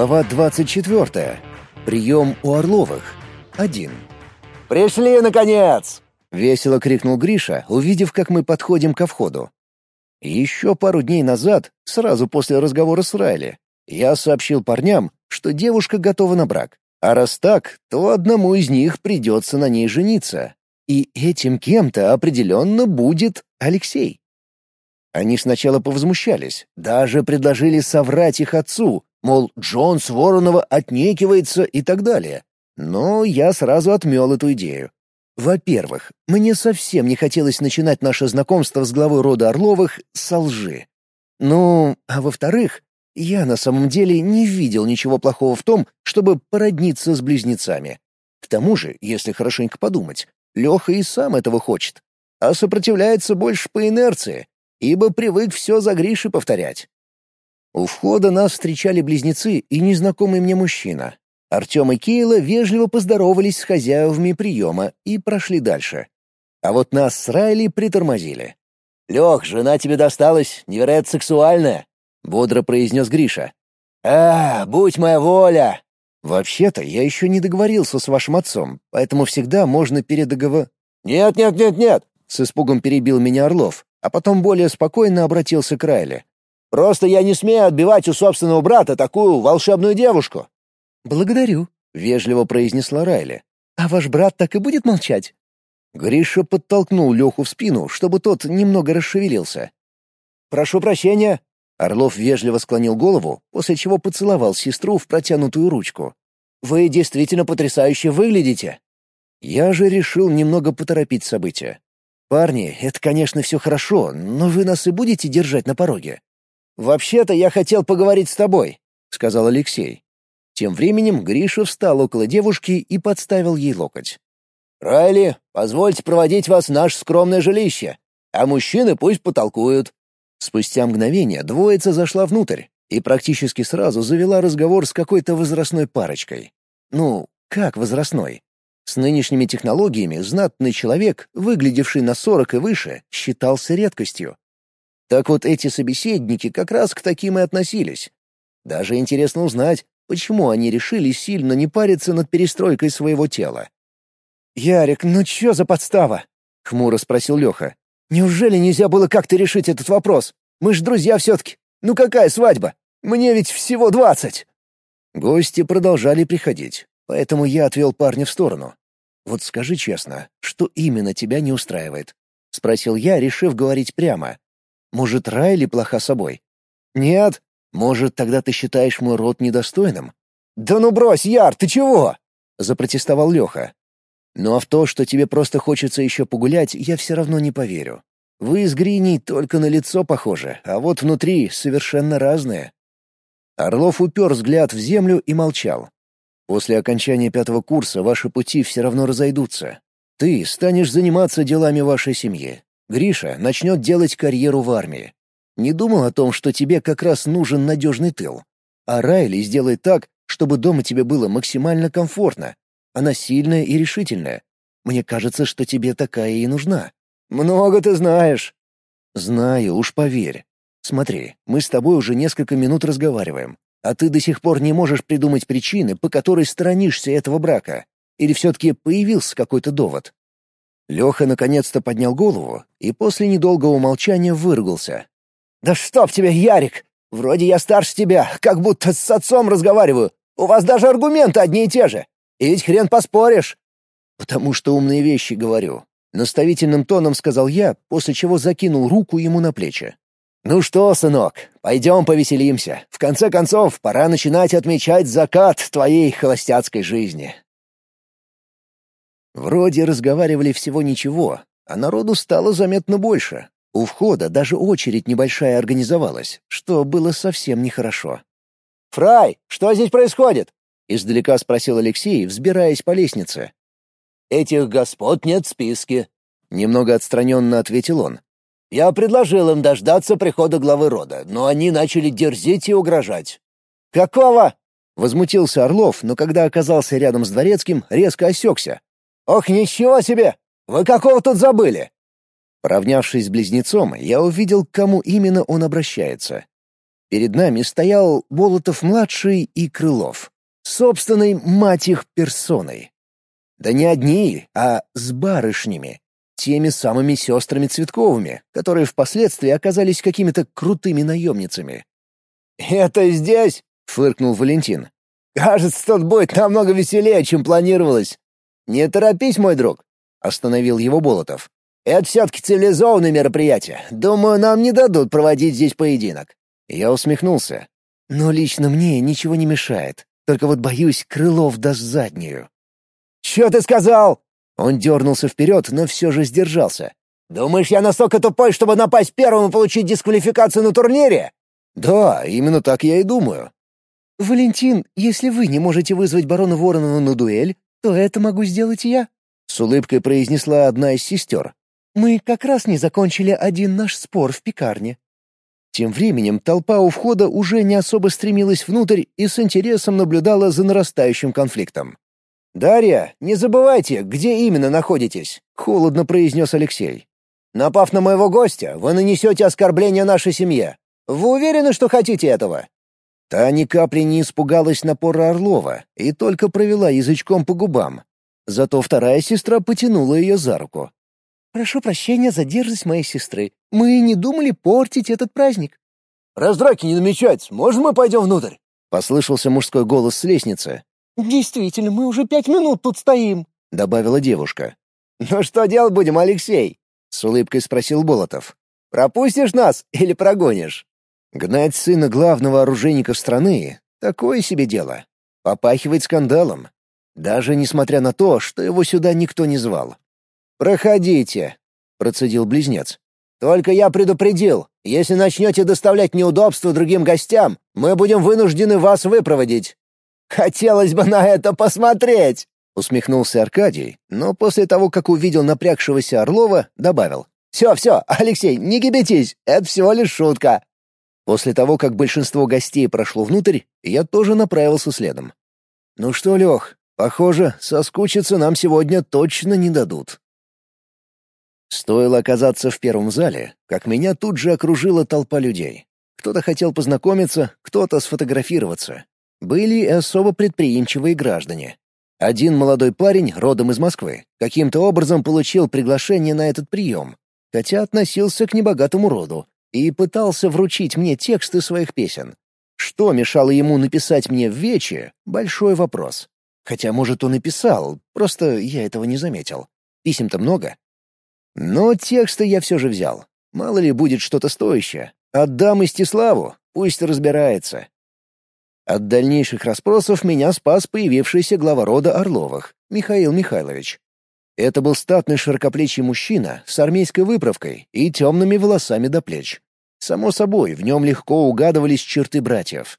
Глава 24. Прием у Орловых. 1. «Пришли, наконец!» — весело крикнул Гриша, увидев, как мы подходим ко входу. Еще пару дней назад, сразу после разговора с Райли, я сообщил парням, что девушка готова на брак. А раз так, то одному из них придется на ней жениться. И этим кем-то определенно будет Алексей. Они сначала повозмущались, даже предложили соврать их отцу, мол, Джон с Воронова отнекивается и так далее. Но я сразу отмел эту идею. Во-первых, мне совсем не хотелось начинать наше знакомство с главой рода Орловых со лжи. Ну, а во-вторых, я на самом деле не видел ничего плохого в том, чтобы породниться с близнецами. К тому же, если хорошенько подумать, Леха и сам этого хочет, а сопротивляется больше по инерции, ибо привык все за Гришей повторять. У входа нас встречали близнецы и незнакомый мне мужчина. Артем и Кейла вежливо поздоровались с хозяевами приема и прошли дальше. А вот нас с Райли притормозили. «Лех, жена тебе досталась, невероятно сексуальная», — бодро произнес Гриша. «А, будь моя воля!» «Вообще-то я еще не договорился с вашим отцом, поэтому всегда можно передоговор...» «Нет, нет, нет, нет!» — с испугом перебил меня Орлов, а потом более спокойно обратился к Райле. Просто я не смею отбивать у собственного брата такую волшебную девушку». «Благодарю», — вежливо произнесла Райли. «А ваш брат так и будет молчать?» Гриша подтолкнул Леху в спину, чтобы тот немного расшевелился. «Прошу прощения». Орлов вежливо склонил голову, после чего поцеловал сестру в протянутую ручку. «Вы действительно потрясающе выглядите». Я же решил немного поторопить события. «Парни, это, конечно, все хорошо, но вы нас и будете держать на пороге?» «Вообще-то я хотел поговорить с тобой», — сказал Алексей. Тем временем Гриша встал около девушки и подставил ей локоть. «Райли, позвольте проводить вас в наше скромное жилище, а мужчины пусть потолкуют». Спустя мгновение двоица зашла внутрь и практически сразу завела разговор с какой-то возрастной парочкой. Ну, как возрастной? С нынешними технологиями знатный человек, выглядевший на сорок и выше, считался редкостью. Так вот эти собеседники как раз к таким и относились. Даже интересно узнать, почему они решили сильно не париться над перестройкой своего тела. «Ярик, ну чё за подстава?» — хмуро спросил Лёха. «Неужели нельзя было как-то решить этот вопрос? Мы ж друзья всё-таки. Ну какая свадьба? Мне ведь всего двадцать!» Гости продолжали приходить, поэтому я отвел парня в сторону. «Вот скажи честно, что именно тебя не устраивает?» — спросил я, решив говорить прямо, может, Райли плоха собой? Нет. Может, тогда ты считаешь мой род недостойным? Да ну брось, Яр, ты чего? Запротестовал Леха. Ну а в то, что тебе просто хочется еще погулять, я все равно не поверю. Вы с Гриней только на лицо похожи, а вот внутри совершенно разные. Орлов упер взгляд в землю и молчал. После окончания пятого курса ваши пути все равно разойдутся. Ты станешь заниматься делами вашей семьи, Гриша начнет делать карьеру в армии. Не думал о том, что тебе как раз нужен надежный тыл. А Райли сделает так, чтобы дома тебе было максимально комфортно. Она сильная и решительная. Мне кажется, что тебе такая и нужна. Много ты знаешь. Знаю, уж поверь. Смотри, мы с тобой уже несколько минут разговариваем, а ты до сих пор не можешь придумать причины, по которой сторонишься этого брака. Или все-таки появился какой-то довод? Леха наконец-то поднял голову и после недолгого молчания выругался. «Да чтоб тебе, Ярик! Вроде я старше тебя, как будто с отцом разговариваю. У вас даже аргументы одни и те же. И ведь хрен поспоришь!» «Потому что умные вещи говорю», — наставительным тоном сказал я, после чего закинул руку ему на плечи. «Ну что, сынок, пойдем повеселимся. В конце концов, пора начинать отмечать закат твоей холостяцкой жизни». Вроде разговаривали всего ничего, а народу стало заметно больше. У входа даже очередь небольшая организовалась, что было совсем нехорошо. «Фрай, что здесь происходит?» — издалека спросил Алексей, взбираясь по лестнице. «Этих господ нет в списке», — немного отстраненно ответил он. «Я предложил им дождаться прихода главы рода, но они начали дерзить и угрожать». «Какого?» — возмутился Орлов, но когда оказался рядом с дворецким, резко осекся. «Ох, ничего себе! Вы какого тут забыли?» Поравнявшись с близнецом, я увидел, к кому именно он обращается. Перед нами стоял Болотов-младший и Крылов. Собственной, мать их, персоной. Да не одни, а с барышнями. Теми самыми сестрами Цветковыми, которые впоследствии оказались какими-то крутыми наемницами. «Это здесь?» — фыркнул Валентин. «Кажется, тут будет намного веселее, чем планировалось». «Не торопись, мой друг», — остановил его Болотов. «Это все-таки цивилизованное мероприятие. Думаю, нам не дадут проводить здесь поединок». Я усмехнулся. «Но лично мне ничего не мешает. Только вот боюсь, Крылов даст заднюю». «Чё ты сказал?» Он дернулся вперед, но все же сдержался. «Думаешь, я настолько тупой, чтобы напасть первым и получить дисквалификацию на турнире?» «Да, именно так я и думаю». «Валентин, если вы не можете вызвать барона Воронова на дуэль, то это могу сделать я», — с улыбкой произнесла одна из сестер. «Мы как раз не закончили один наш спор в пекарне». Тем временем толпа у входа уже не особо стремилась внутрь и с интересом наблюдала за нарастающим конфликтом. «Дарья, не забывайте, где именно находитесь», — холодно произнес Алексей. «Напав на моего гостя, вы нанесете оскорбление нашей семье. Вы уверены, что хотите этого?» Та ни капли не испугалась напора Орлова и только провела язычком по губам. Зато вторая сестра потянула ее за руку. «Прошу прощения за дерзость моей сестры. Мы не думали портить этот праздник». «Раз драки не намечается, можно мы пойдем внутрь?» — послышался мужской голос с лестницы. «Действительно, мы уже пять минут тут стоим», — добавила девушка. «Ну что делать будем, Алексей?» — с улыбкой спросил Болотов. «Пропустишь нас или прогонишь?» Гнать сына главного оружейника страны — такое себе дело. Попахивает скандалом. Даже несмотря на то, что его сюда никто не звал. «Проходите», — процедил близнец. «Только я предупредил, если начнете доставлять неудобства другим гостям, мы будем вынуждены вас выпроводить». «Хотелось бы на это посмотреть!» — усмехнулся Аркадий, но после того, как увидел напрягшегося Орлова, добавил. «Все, все, Алексей, не кипятись, это всего лишь шутка». После того, как большинство гостей прошло внутрь, я тоже направился следом. «Ну что, Лех, похоже, соскучиться нам сегодня точно не дадут». Стоило оказаться в первом зале, как меня тут же окружила толпа людей. Кто-то хотел познакомиться, кто-то сфотографироваться. Были и особо предприимчивые граждане. Один молодой парень, родом из Москвы, каким-то образом получил приглашение на этот прием, хотя относился к небогатому роду, и пытался вручить мне тексты своих песен. Что мешало ему написать мне в вече — большой вопрос. Хотя, может, он и писал, просто я этого не заметил. Писем-то много. Но тексты я все же взял. Мало ли будет что-то стоящее. Отдам Истиславу, пусть разбирается. От дальнейших расспросов меня спас появившийся глава рода Орловых, Михаил Михайлович. Это был статный широкоплечий мужчина с армейской выправкой и темными волосами до плеч. Само собой, в нем легко угадывались черты братьев.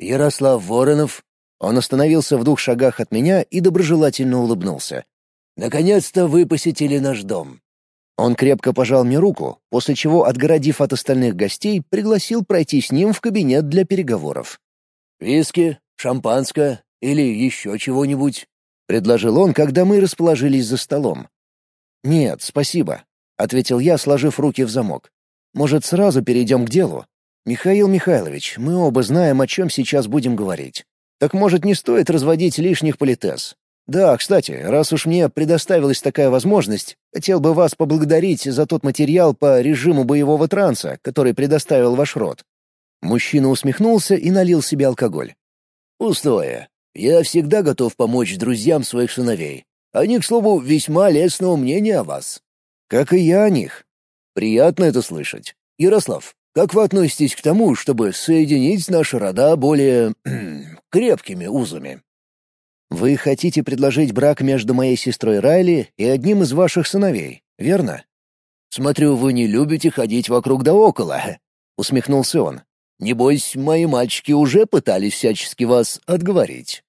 «Ярослав Воронов». Он остановился в двух шагах от меня и доброжелательно улыбнулся. «Наконец-то вы посетили наш дом». Он крепко пожал мне руку, после чего, отгородив от остальных гостей, пригласил пройти с ним в кабинет для переговоров. «Виски, шампанское или еще чего-нибудь?» — предложил он, когда мы расположились за столом. «Нет, спасибо», — ответил я, сложив руки в замок. «Может, сразу перейдем к делу? Михаил Михайлович, мы оба знаем, о чем сейчас будем говорить. Так, может, не стоит разводить лишних политез? Да, кстати, раз уж мне предоставилась такая возможность, хотел бы вас поблагодарить за тот материал по режиму боевого транса, который предоставил ваш род. Мужчина усмехнулся и налил себе алкоголь. «Пустое. Я всегда готов помочь друзьям своих сыновей. Они, к слову, весьма лестного мнения о вас. Как и я о них. Приятно это слышать. Ярослав, как вы относитесь к тому, чтобы соединить наши рода более крепкими узами?» «Вы хотите предложить брак между моей сестрой Райли и одним из ваших сыновей, верно?» «Смотрю, вы не любите ходить вокруг да около», — усмехнулся он. Небось, мои мальчики уже пытались всячески вас отговорить.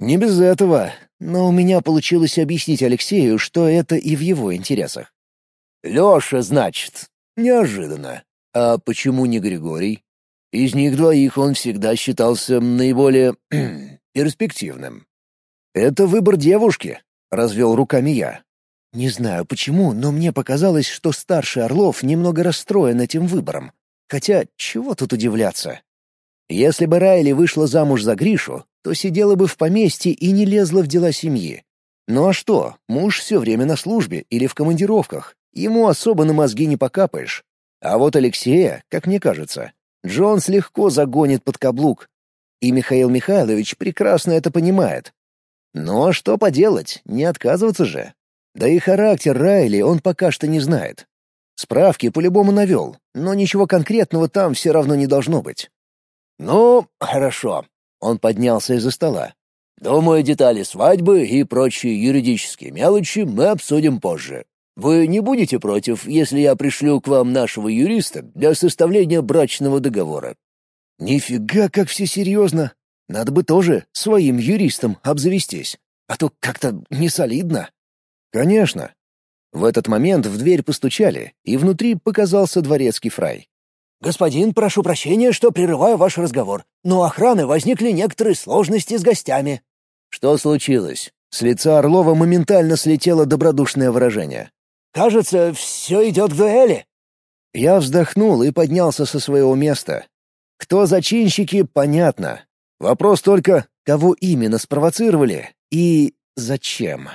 Не без этого, но у меня получилось объяснить Алексею, что это и в его интересах. Лёша, значит. Неожиданно. А почему не Григорий? Из них двоих он всегда считался наиболее перспективным. Это выбор девушки, развел руками я. Не знаю почему, но мне показалось, что старший Орлов немного расстроен этим выбором. Хотя, чего тут удивляться? Если бы Райли вышла замуж за Гришу, то сидела бы в поместье и не лезла в дела семьи. Ну а что, муж все время на службе или в командировках, ему особо на мозги не покапаешь. А вот Алексея, как мне кажется, Джонс легко загонит под каблук. И Михаил Михайлович прекрасно это понимает. Но что поделать, не отказываться же. Да и характер Райли он пока что не знает. Справки по-любому навел, но ничего конкретного там все равно не должно быть. «Ну, хорошо». Он поднялся из-за стола. «Думаю, детали свадьбы и прочие юридические мелочи мы обсудим позже. Вы не будете против, если я пришлю к вам нашего юриста для составления брачного договора?» «Нифига, как все серьезно. Надо бы тоже своим юристом обзавестись, а то как-то не солидно». «Конечно». В этот момент в дверь постучали, и внутри показался дворецкий фрай. «Господин, прошу прощения, что прерываю ваш разговор, но у охраны возникли некоторые сложности с гостями». «Что случилось?» С лица Орлова моментально слетело добродушное выражение. «Кажется, все идет к дуэли». Я вздохнул и поднялся со своего места. Кто зачинщики, понятно. Вопрос только, кого именно спровоцировали и зачем.